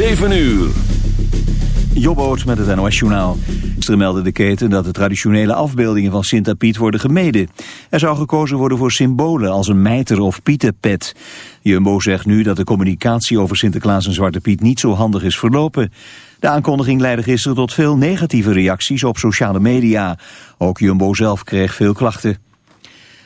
7 uur. Jobboot met het NOS-journaal. Gisteren meldde de keten dat de traditionele afbeeldingen van Sint Piet worden gemeden. Er zou gekozen worden voor symbolen als een mijter of pietenpet. Jumbo zegt nu dat de communicatie over Sinterklaas en Zwarte Piet niet zo handig is verlopen. De aankondiging leidde gisteren tot veel negatieve reacties op sociale media. Ook Jumbo zelf kreeg veel klachten.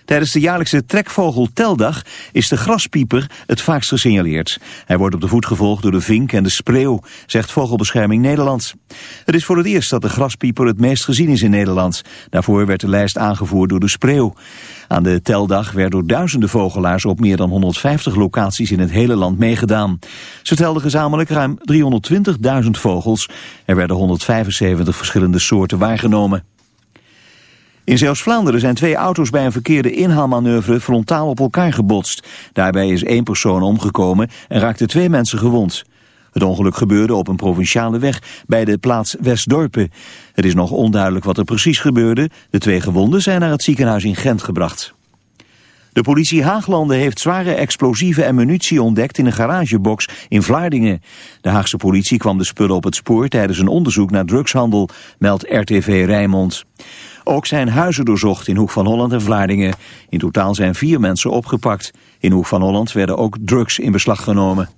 Tijdens de jaarlijkse trekvogelteldag is de graspieper het vaakst gesignaleerd. Hij wordt op de voet gevolgd door de vink en de spreeuw, zegt Vogelbescherming Nederland. Het is voor het eerst dat de graspieper het meest gezien is in Nederland. Daarvoor werd de lijst aangevoerd door de spreeuw. Aan de teldag werden door duizenden vogelaars op meer dan 150 locaties in het hele land meegedaan. Ze telden gezamenlijk ruim 320.000 vogels. Er werden 175 verschillende soorten waargenomen. In Zeeuws-Vlaanderen zijn twee auto's bij een verkeerde inhaalmanoeuvre frontaal op elkaar gebotst. Daarbij is één persoon omgekomen en raakten twee mensen gewond. Het ongeluk gebeurde op een provinciale weg bij de plaats Westdorpen. Het is nog onduidelijk wat er precies gebeurde. De twee gewonden zijn naar het ziekenhuis in Gent gebracht. De politie Haaglanden heeft zware explosieven en munitie ontdekt in een garagebox in Vlaardingen. De Haagse politie kwam de spullen op het spoor tijdens een onderzoek naar drugshandel, meldt RTV Rijnmond. Ook zijn huizen doorzocht in Hoek van Holland en Vlaardingen. In totaal zijn vier mensen opgepakt. In Hoek van Holland werden ook drugs in beslag genomen.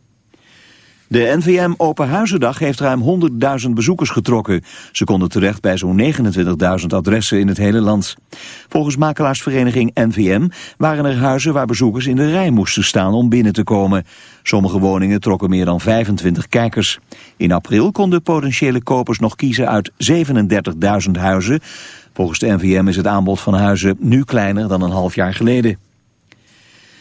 De NVM Open Huizendag heeft ruim 100.000 bezoekers getrokken. Ze konden terecht bij zo'n 29.000 adressen in het hele land. Volgens makelaarsvereniging NVM waren er huizen waar bezoekers in de rij moesten staan om binnen te komen. Sommige woningen trokken meer dan 25 kijkers. In april konden potentiële kopers nog kiezen uit 37.000 huizen. Volgens de NVM is het aanbod van huizen nu kleiner dan een half jaar geleden.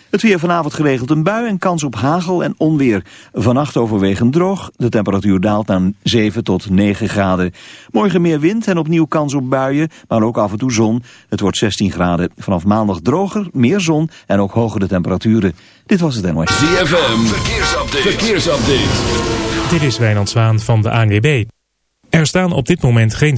Het weer vanavond geregeld een bui en kans op hagel en onweer. Vannacht overwegend droog. De temperatuur daalt naar 7 tot 9 graden. Morgen meer wind en opnieuw kans op buien, maar ook af en toe zon. Het wordt 16 graden. Vanaf maandag droger, meer zon en ook hogere temperaturen. Dit was het NOS. ZFM, verkeersupdate. verkeersupdate. Dit is Wijnand Zwaan van de ANWB. Er staan op dit moment geen...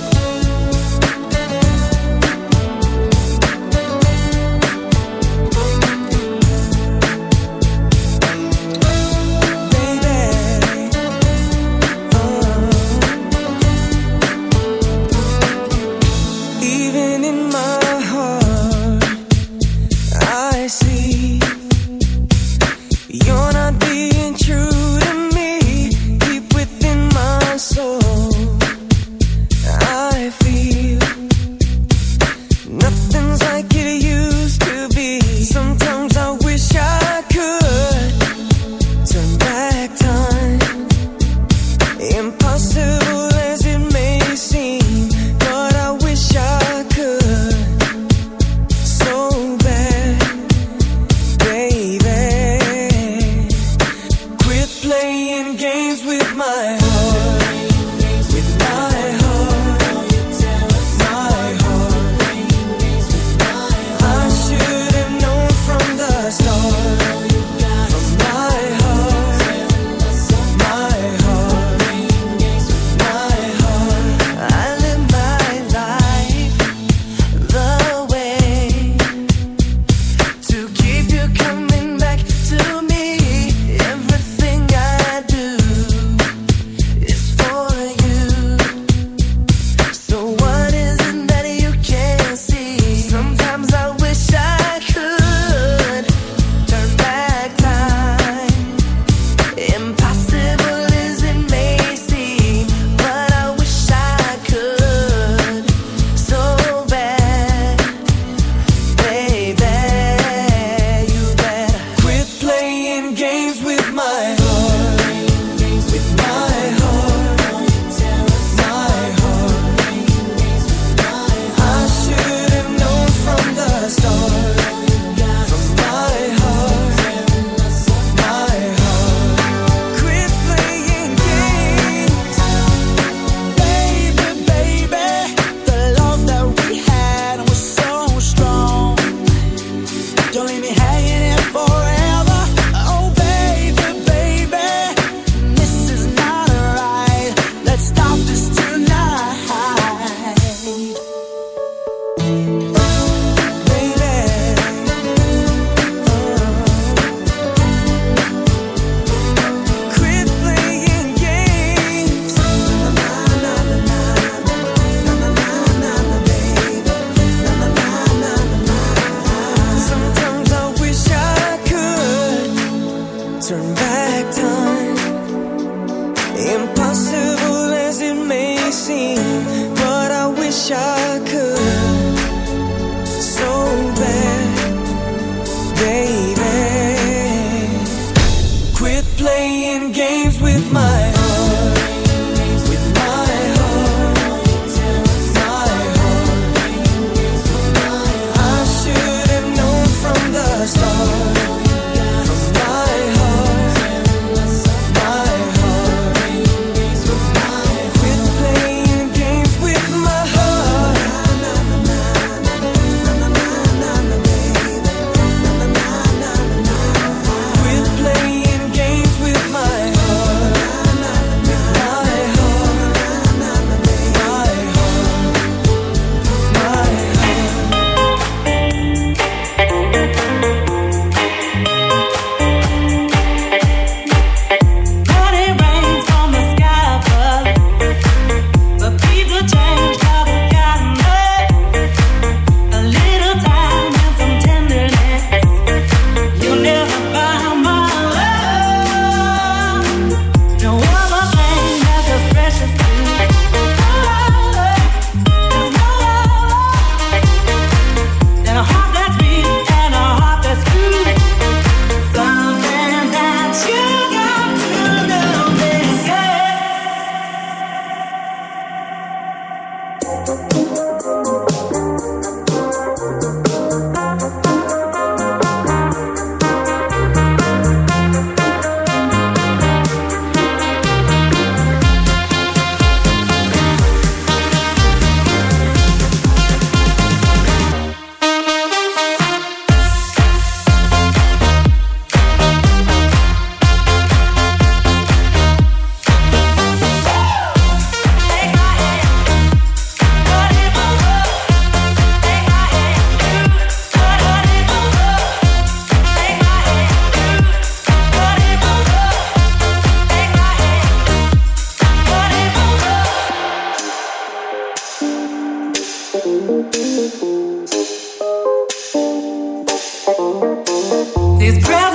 These breath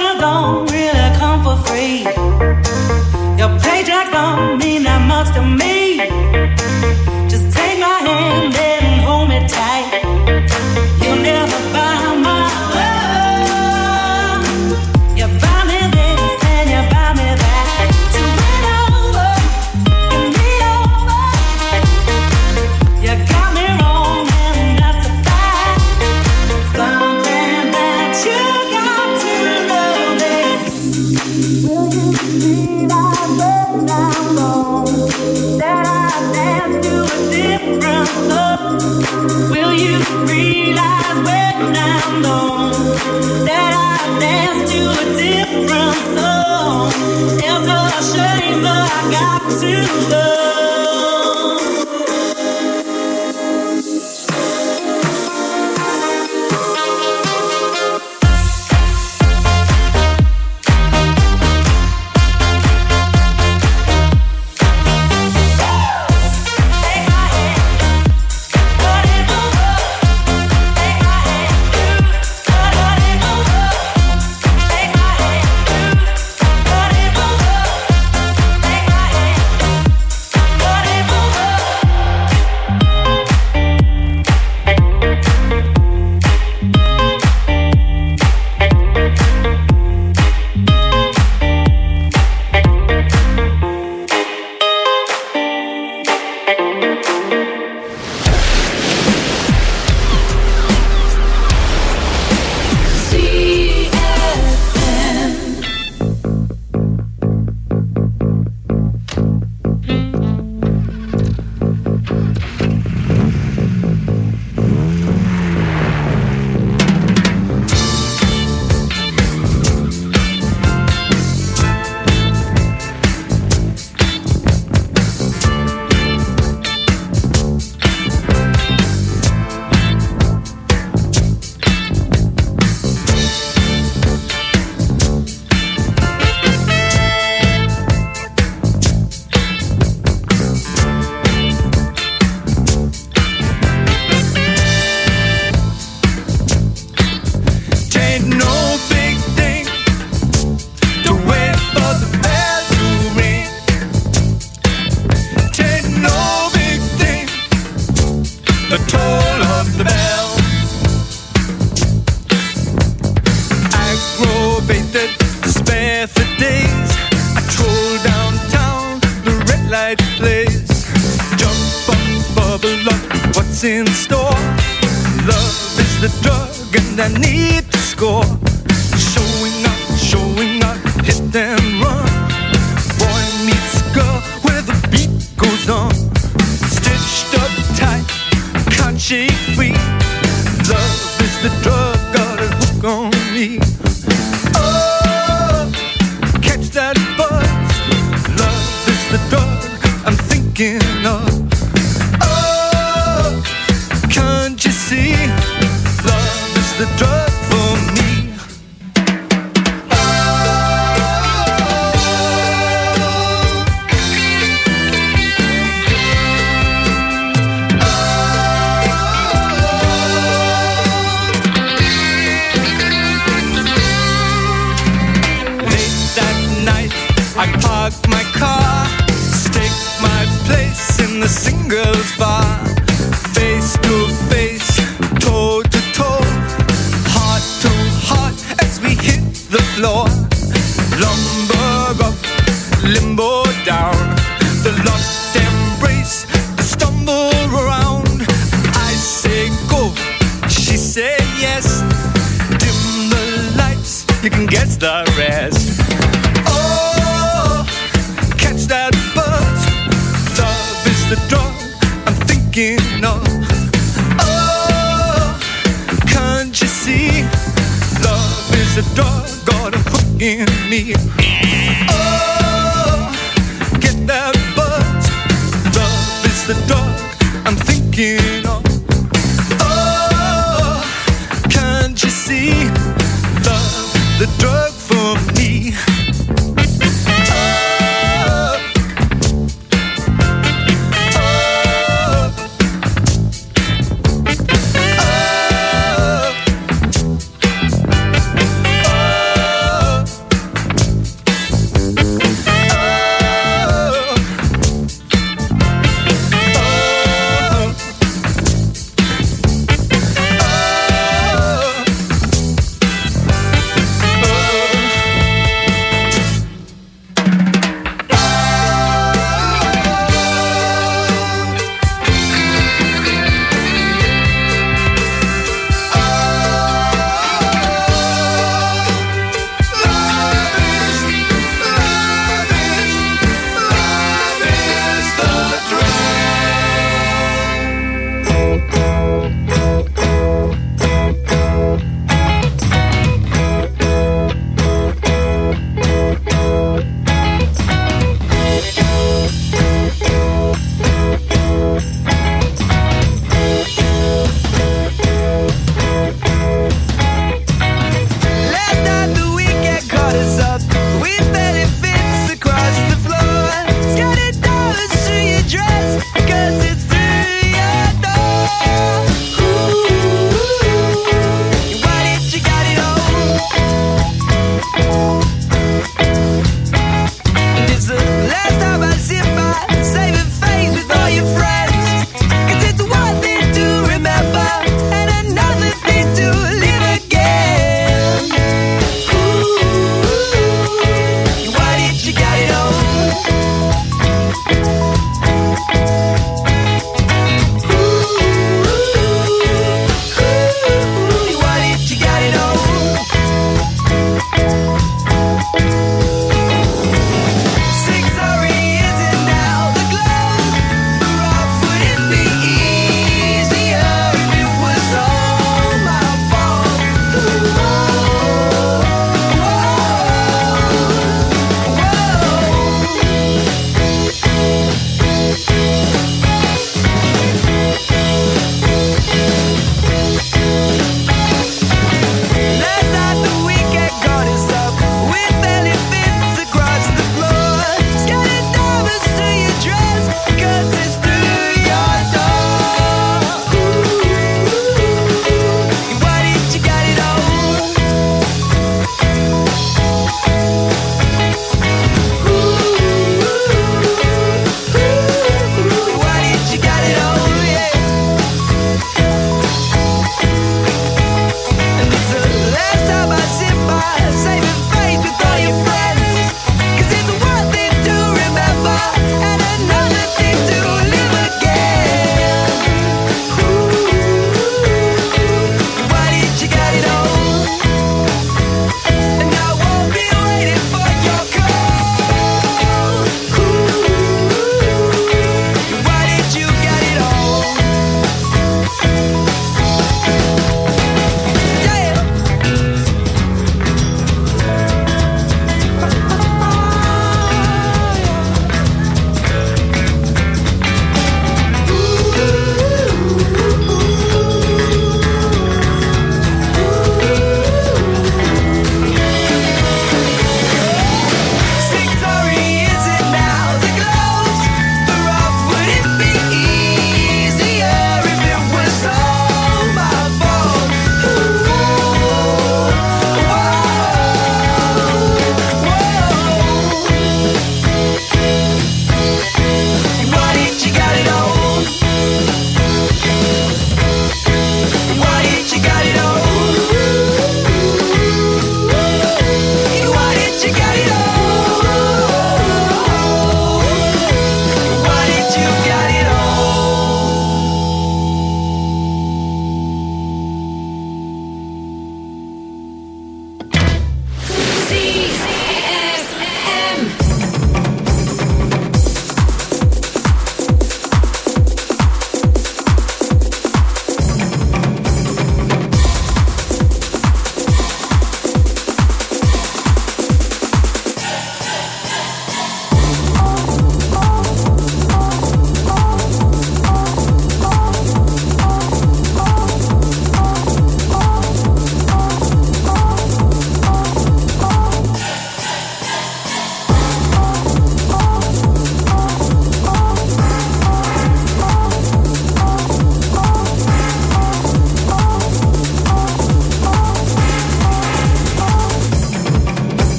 park my car, stake my place in the singles bar.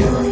rock.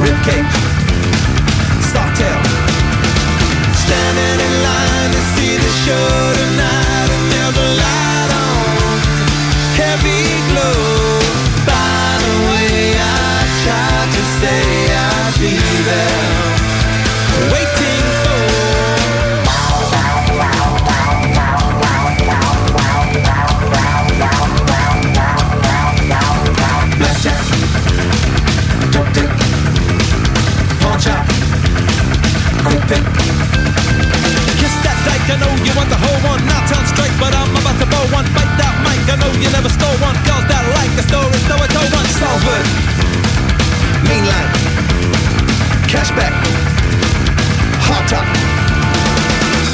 ribcage, I know you want the whole one. Now turn straight, but I'm about to blow one. Bite that mic, I know you never stole one. Girls that like the story, so I told one. Salford, mean line, cashback, hot top.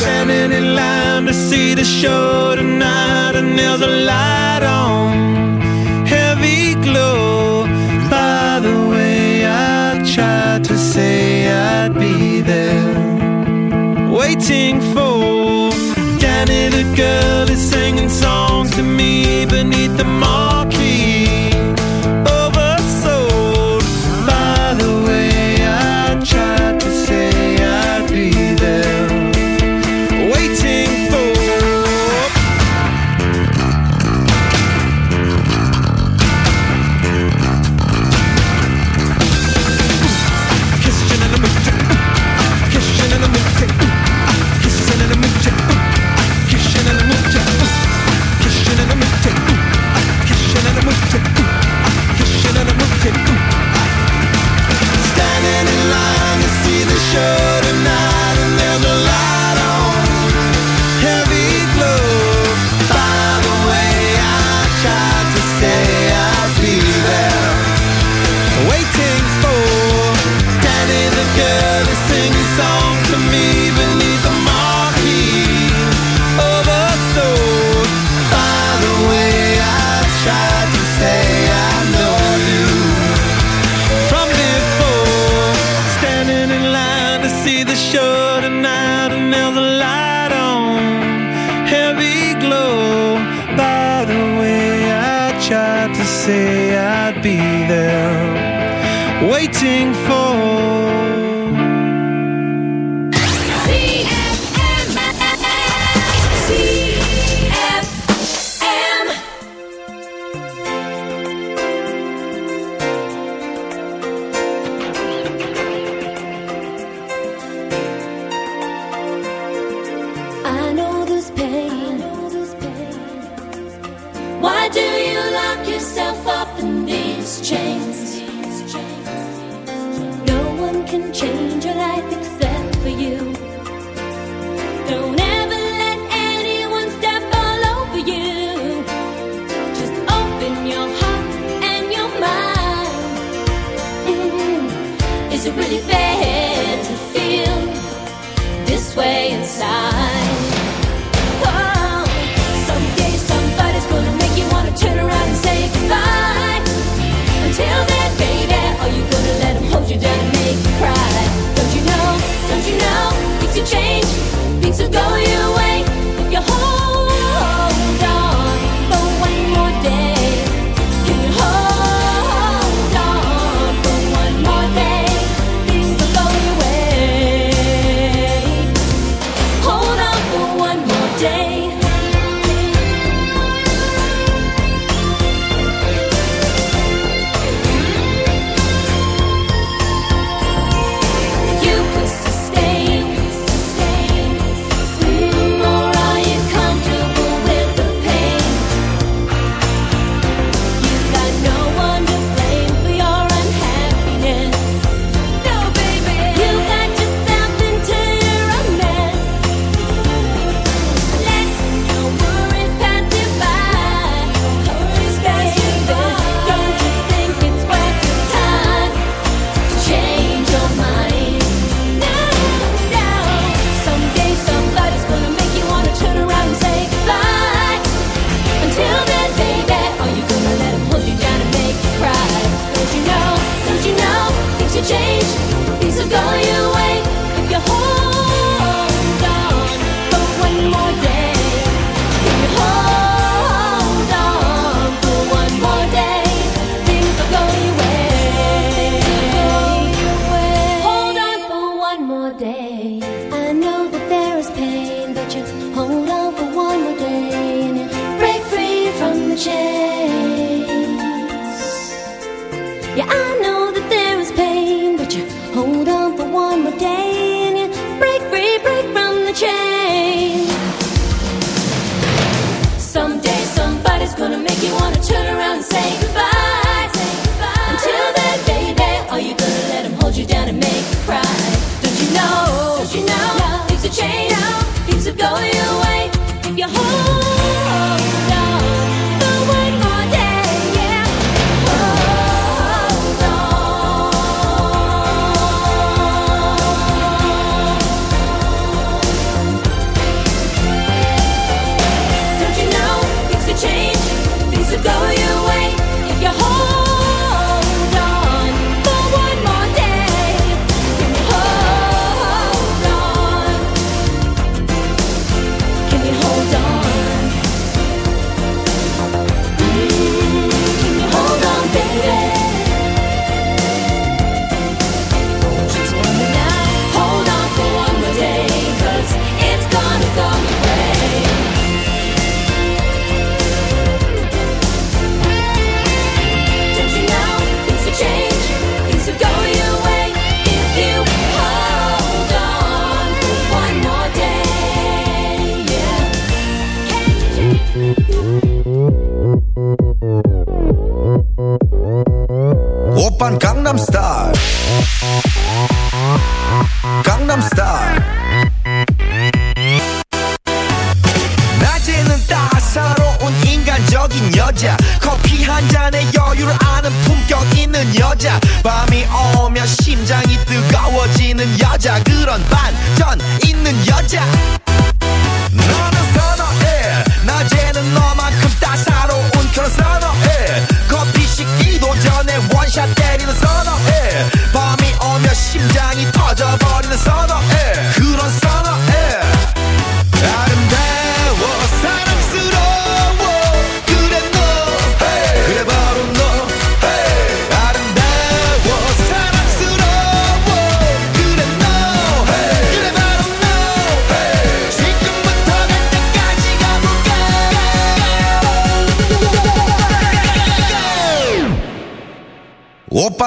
Standing in line to see the show tonight, and there's a light on, heavy glow. By the way, I tried to say I'd be there, waiting for. Danny the girl is singing songs to me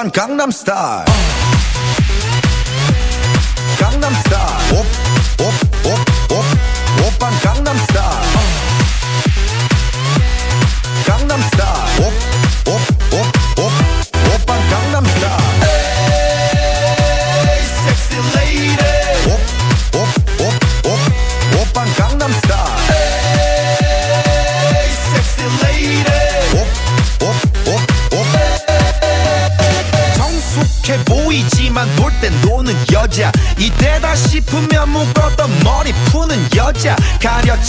van Gangnam Style.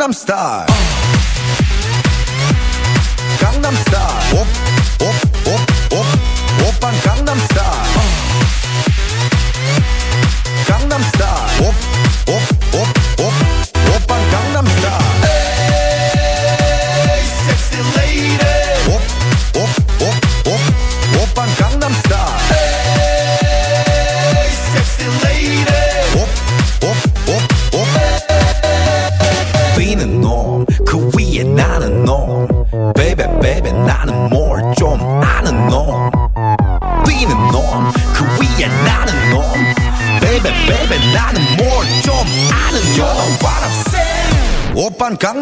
gangnam style.